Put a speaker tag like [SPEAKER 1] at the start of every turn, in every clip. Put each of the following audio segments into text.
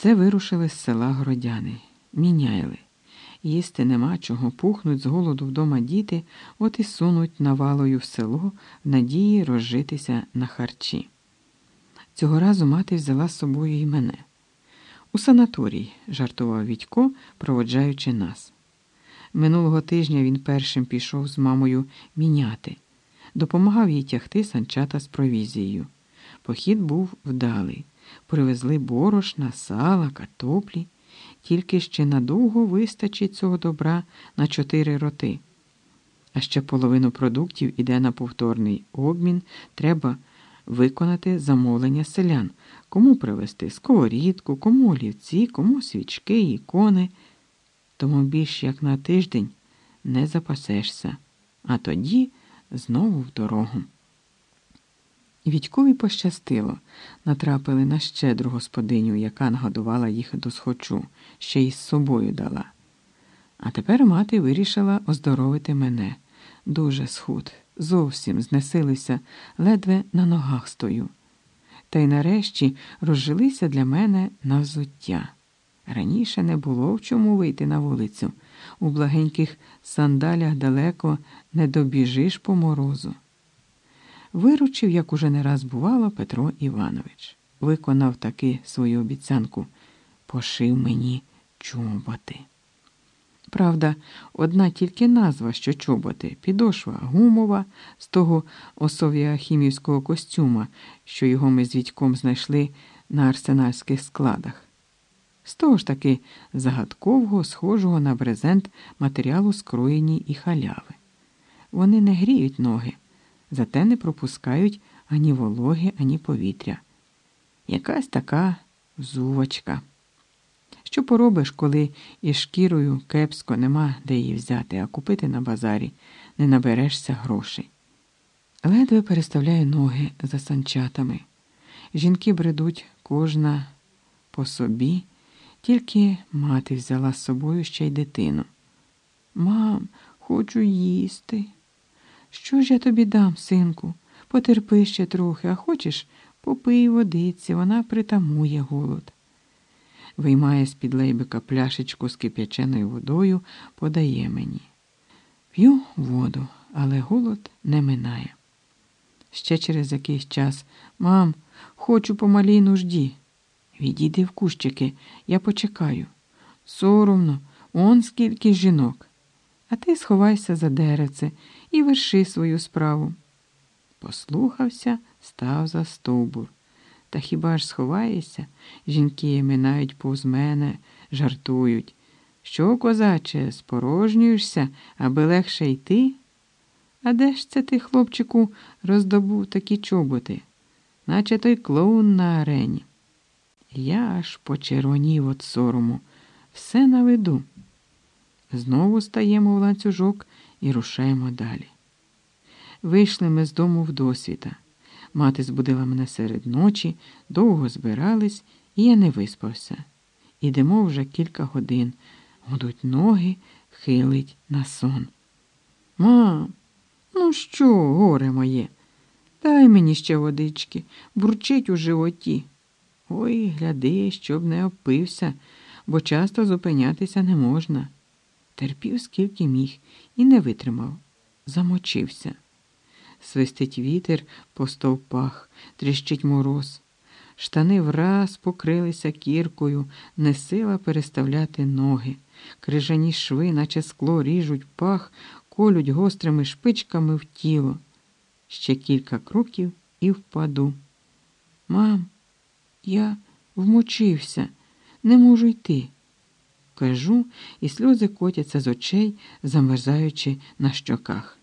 [SPEAKER 1] Це вирушили з села городяни. Міняйли. Їсти нема чого, пухнуть з голоду вдома діти, от і сунуть навалою в село в надії розжитися на харчі. Цього разу мати взяла з собою і мене. У санаторій, жартував Відько, проводжаючи нас. Минулого тижня він першим пішов з мамою міняти, допомагав їй тягти санчата з провізією. Похід був вдалий. Привезли борошна, сала, картоплі, тільки ще надовго вистачить цього добра на чотири роти. А ще половину продуктів іде на повторний обмін, треба виконати замовлення селян, кому привезти сковорідку, кому олівці, кому свічки, ікони. Тому більш як на тиждень не запасешся, а тоді знову в дорогу. Відькові пощастило, натрапили на щедру господиню, яка нагодувала їх до схочу, ще й з собою дала. А тепер мати вирішила оздоровити мене. Дуже схуд, зовсім знесилився, ледве на ногах стою. Та й нарешті розжилися для мене на взуття. Раніше не було в чому вийти на вулицю. У благеньких сандалях далеко не добіжиш по морозу. Виручив, як уже не раз бувало, Петро Іванович. Виконав таки свою обіцянку, пошив мені чоботи. Правда, одна тільки назва, що чоботи, підошва гумова з того осовіахімівського костюма, що його ми з Вітьком знайшли на арсенальських складах. З того ж таки загадкового, схожого на брезент матеріалу скроєні і халяви. Вони не гріють ноги зате не пропускають ані вологи, ані повітря. Якась така зувочка. Що поробиш, коли із шкірою кепсько нема де її взяти, а купити на базарі не наберешся грошей. Ледве переставляю ноги за санчатами. Жінки бредуть кожна по собі, тільки мати взяла з собою ще й дитину. Мам, хочу їсти. Що ж я тобі дам, синку? Потерпи ще трохи, а хочеш, попий водиці, вона притамує голод. Виймає з під лейбика пляшечку з кип'яченою водою, подає мені. П'ю воду, але голод не минає. Ще через якийсь час мам, хочу по малій нужді. Відійди в кущики, я почекаю. Соромно, он скільки жінок. А ти сховайся за деревце і верши свою справу. Послухався, став за стовбур. Та хіба ж сховаєшся? Жінки минають повз мене, жартують. Що, козаче, спорожнюєшся, аби легше йти? А де ж це ти, хлопчику, роздобув такі чоботи, наче той клоун на арені? Я аж почервонів від сорому, все на виду. Знову стаємо в ланцюжок і рушаємо далі. Вийшли ми з дому в досвіта. Мати збудила мене серед ночі, довго збирались, і я не виспався. Ідемо вже кілька годин. Гудуть ноги, хилить на сон. Мам, ну що, горе моє? Дай мені ще водички, бурчить у животі. Ой, гляди, щоб не опився, бо часто зупинятися не можна. Терпів, скільки міг, і не витримав, замочився. Свистить вітер по стовпах, тріщить мороз. Штани враз покрилися кіркою, не сила переставляти ноги. Крижані шви, наче скло, ріжуть пах, колють гострими шпичками в тіло. Ще кілька кроків і впаду. Мам, я вмочився, не можу йти кажу, і сльози котяться з очей, замерзаючи на щоках.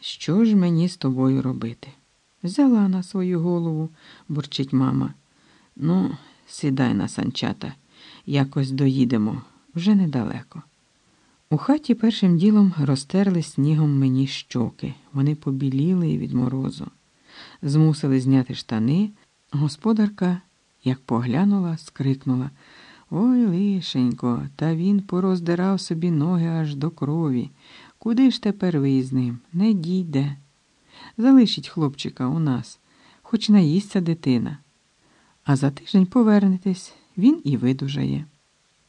[SPEAKER 1] Що ж мені з тобою робити? Взяла на свою голову, бурчить мама. Ну, сідай на санчата, якось доїдемо вже недалеко. У хаті першим ділом розтерли снігом мені щоки. Вони побіліли від морозу. Змусили зняти штани. Господарка, як поглянула, скрикнула. Ой, лишенько, та він пороздирав собі ноги аж до крові. Куди ж тепер ви з ним? Не дійде. Залишіть хлопчика у нас, хоч наїсться дитина. А за тиждень повернетесь, він і видужає.